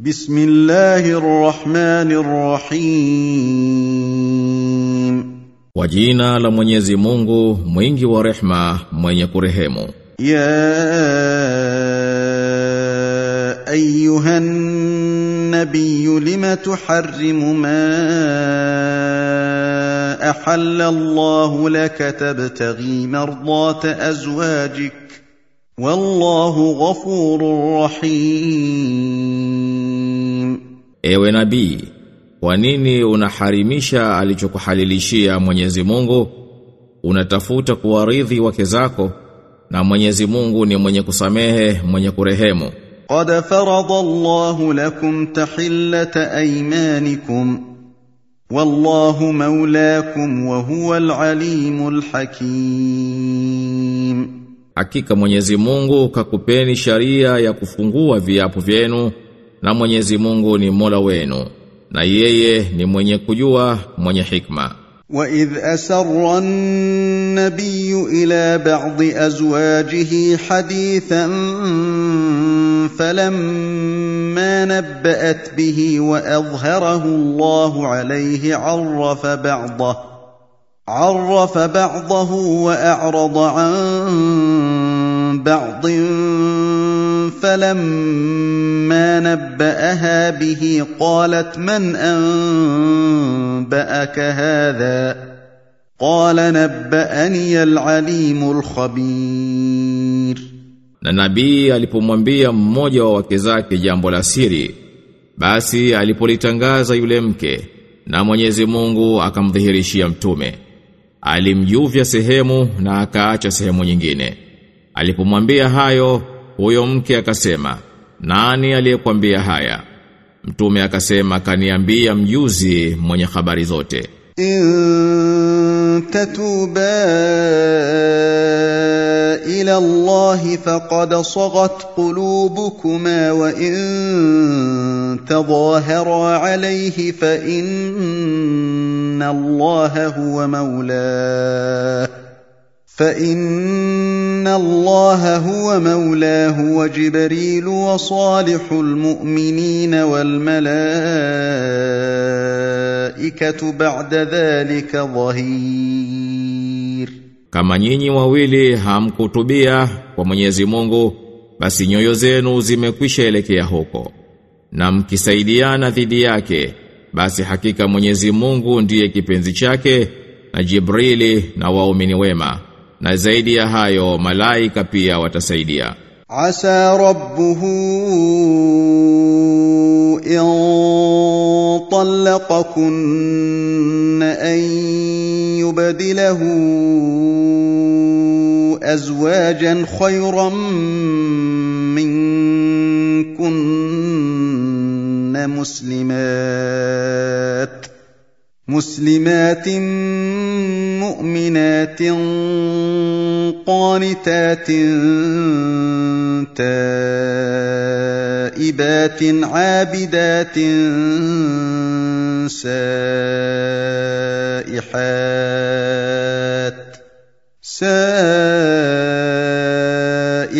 بسم الله الرحمن الرحيم la Mwenyezi Mungu mwingi wa rehma mwenye kurehemu. يا ايها النبي لم تحرم ما احل الله لك تبتغي مرضات ازواجك Wallahu ghafuru rahim. Ewe nabii, kwa nini unaharimisha alichokuhalilishia Mwenyezi Mungu? Unatafuta kuwaridhi wake zako na Mwenyezi Mungu ni mwenye kusamehe, mwenye kurehemu. Qad farada Allahu lakum tahillata aymanikum wallahu maulakum wa huwa al-alimul hakim Hakika Mwenyezi Mungu kakupeni sharia ya kufungua viapo vyenu na Mwenyezi Mungu ni Mola wenu na yeye ni mwenye kujua mwenye hikma واذ اسر النبي الى بعض ازواجه حديثا فلما نبات به واظهره الله عليه عرف بعضه عرف بعضه واعرض عن بعض فلما نباها به قالت من انباك هذا قال نباني العليم الخبير Na nabii alipomwambia mmoja wa wake zake jambo la siri, basi alipolitangaza yule mke, na Mwenyezi Mungu akamdhihirishia mtume. alimjuvya sehemu na akaacha sehemu nyingine. Alipomwambia hayo, huyo mke akasema, "Nani aliyekwambia haya?" Mtume akasema, "Kaniambia mjuzi mwenye habari zote." In إلى الله فقد صغت قلوبكما وإن تظاهرا عليه فإن الله هو مولاه فإن الله هو مولاه وجبريل وصالح المؤمنين والملائكة بعد ذلك ظهير. Kama nyinyi wawili hamkutubia kwa Mwenyezi Mungu, basi nyoyo zenu zimekwisha elekea huko. Na mkisaidiana dhidi yake, basi hakika Mwenyezi Mungu ndiye kipenzi chake na Jibrili na waumini wema. Na zaidi ya hayo malaika pia watasaidia. Asa rabbuhu in talaqakunna an يبدله أزواجا خيرا منكن مسلمات مسلمات مؤمنات قانتات تائبات عابدات سائحات.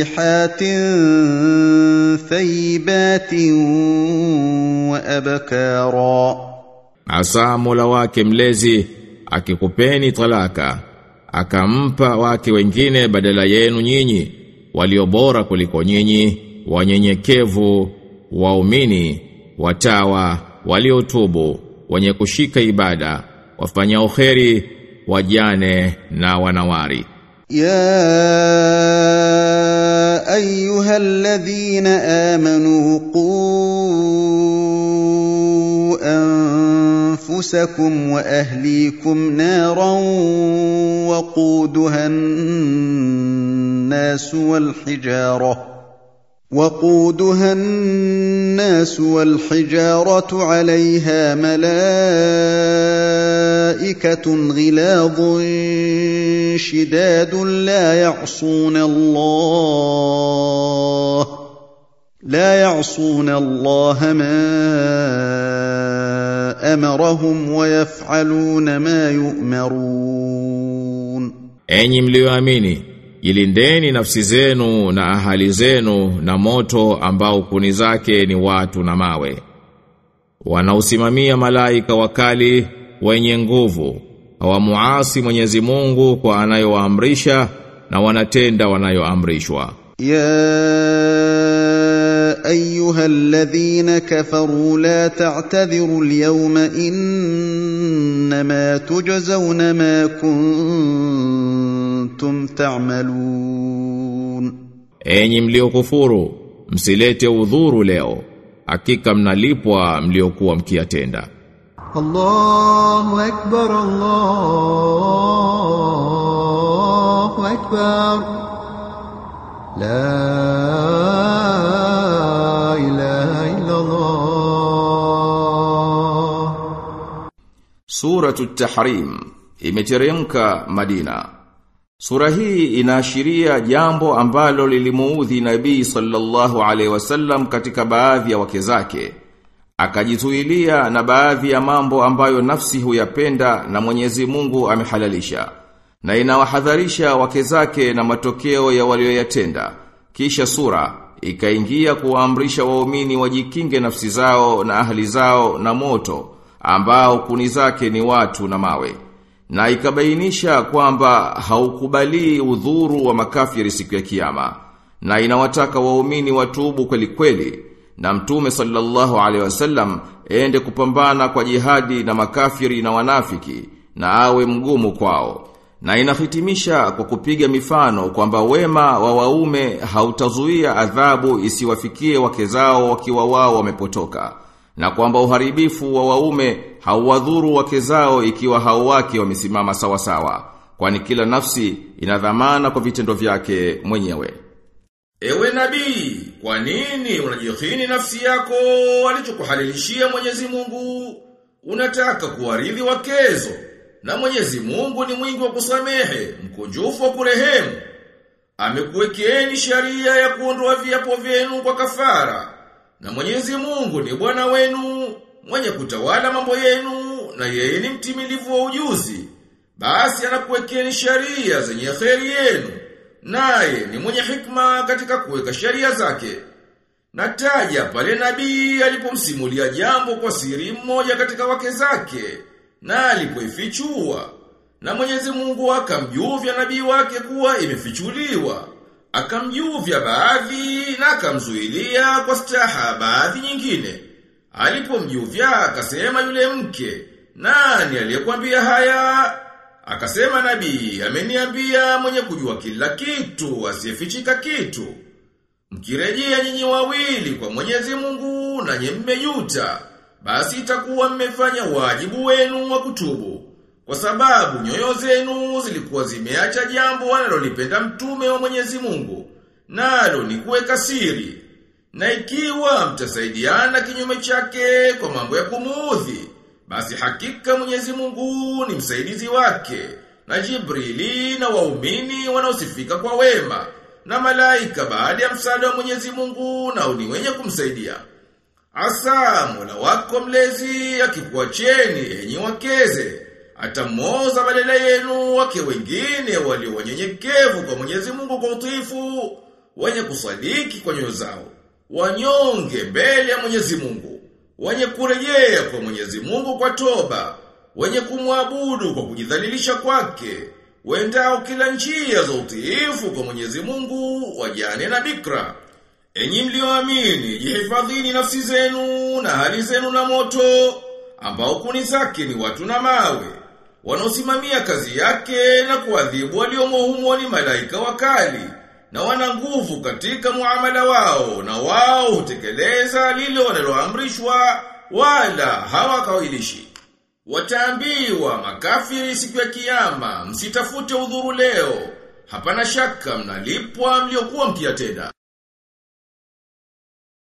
سائحات ثيبات وأبكارا Asa Mola wake mlezi akikupeni talaka akampa wake wengine badala yenu nyinyi walio bora kuliko nyinyi wanyenyekevu waumini watawa waliotubu wenye kushika ibada wafanya kheri wajane na wanawari يا أيها الذين آمنوا قوا أنفسكم وأهليكم نارا وقودها الناس والحجارة وقودها الناس والحجارة عليها ملائكة غلاظ شداد لا يعصون الله لا يعصون الله ما أمرهم ويفعلون ما يؤمرون. Mlioamini ilindeni nafsi zenu na ahali zenu na moto ambao kuni zake ni watu na mawe. Wanausimamia malaika wakali wenye nguvu, hawamuasi Mwenyezi Mungu kwa anayowaamrisha na wanatenda wanayoamrishwa. Ya ayyuhalladhina kafaru la ta'tadhiru al-yawma innama tujzauna ma kuntum kuntum ta'malun. Enyi mliokufuru msilete udhuru leo. Hakika mnalipwa mliokuwa mkiatenda Allahu akbar Allahu akbar. La ilaha illa Allah Suratu Tahrim imeteremka Madina. Sura hii inaashiria jambo ambalo lilimuudhi Nabii sallallahu alaihi wasallam katika baadhi ya wake zake. Akajizuilia na baadhi ya mambo ambayo nafsi huyapenda na Mwenyezi Mungu amehalalisha. Na inawahadharisha wake zake na matokeo ya walioyatenda. Kisha sura ikaingia kuwaamrisha waumini wajikinge nafsi zao na ahli zao na moto ambao kuni zake ni watu na mawe. Na ikabainisha kwamba haukubali udhuru wa makafiri siku ya kiyama. Na inawataka waumini watubu kweli kweli na mtume sallallahu alaihi wasallam ende kupambana kwa jihadi na makafiri na wanafiki na awe mgumu kwao. Na inahitimisha kwa kupiga mifano kwamba wema wa waume hautazuia adhabu isiwafikie wake zao wakiwa wao wamepotoka. Na kwamba uharibifu wa waume hauwadhuru wake zao ikiwa hao wake wamesimama sawa sawa. Kwani kila nafsi ina dhamana kwa vitendo vyake mwenyewe. Ewe nabii, kwa nini unajihini nafsi yako alichokuhalilishia Mwenyezi Mungu? Unataka kuwaridhi wakezo, na Mwenyezi Mungu ni mwingi wa kusamehe, mkunjufu wa kurehemu. Amekuwekeeni sharia ya kuondoa viapo vyenu kwa kafara. Na Mwenyezi Mungu ni Bwana wenu, mwenye kutawala mambo yenu, na yeye ni mtimilivu wa ujuzi. Basi anakuwekeni sharia zenye kheri yenu. Naye ni mwenye hikma katika kuweka sheria zake. Nataja pale nabii alipomsimulia jambo kwa siri mmoja katika wake zake na alipoifichua na Mwenyezi Mungu akamjuvya nabii wake kuwa imefichuliwa akamjuvya baadhi na akamzuilia kwa staha baadhi nyingine alipomjuvya akasema yule mke nani aliyekwambia haya Akasema nabii, ameniambia mwenye kujua kila kitu, asiyefichika kitu. Mkirejea nyinyi wawili kwa Mwenyezi Mungu na nyemmejuta, basi itakuwa mmefanya wajibu wenu wa kutubu. Kwa sababu nyoyo zenu zilikuwa zimeacha jambo analolipenda mtume wa Mwenyezi Mungu, nalo ni kuweka siri. Na ikiwa mtasaidiana kinyume chake kwa mambo ya kumuudhi, basi hakika Mwenyezi Mungu ni msaidizi wake, na Jibrili na waumini wanaosifika kwa wema, na malaika baada ya msaada wa Mwenyezi Mungu na ni wenye kumsaidia. Asa Mola wako mlezi akikuacheni enyi wakeze, atamoza badala yenu wake wengine walio wanyenyekevu kwa Mwenyezi Mungu kwa utiifu, wenye kusadiki kwa nyoyo zao, wanyonge mbele ya Mwenyezi Mungu wenye kurejea kwa Mwenyezi Mungu kwa toba, wenye kumwabudu kwa kujidhalilisha kwake, wendao kila njia za utiifu kwa Mwenyezi Mungu, wajane na bikra. Enyi mlioamini, jihifadhini nafsi zenu na hali zenu na moto, ambao kuni zake ni watu na mawe, wanaosimamia kazi yake na kuadhibu waliomo humo ni malaika wakali na wana nguvu katika muamala wao na wao hutekeleza lile wanaloamrishwa wala hawakawilishi. Wataambiwa makafiri siku ya kiyama, msitafute udhuru leo. Hapana shaka mnalipwa mliokuwa mkiyatenda.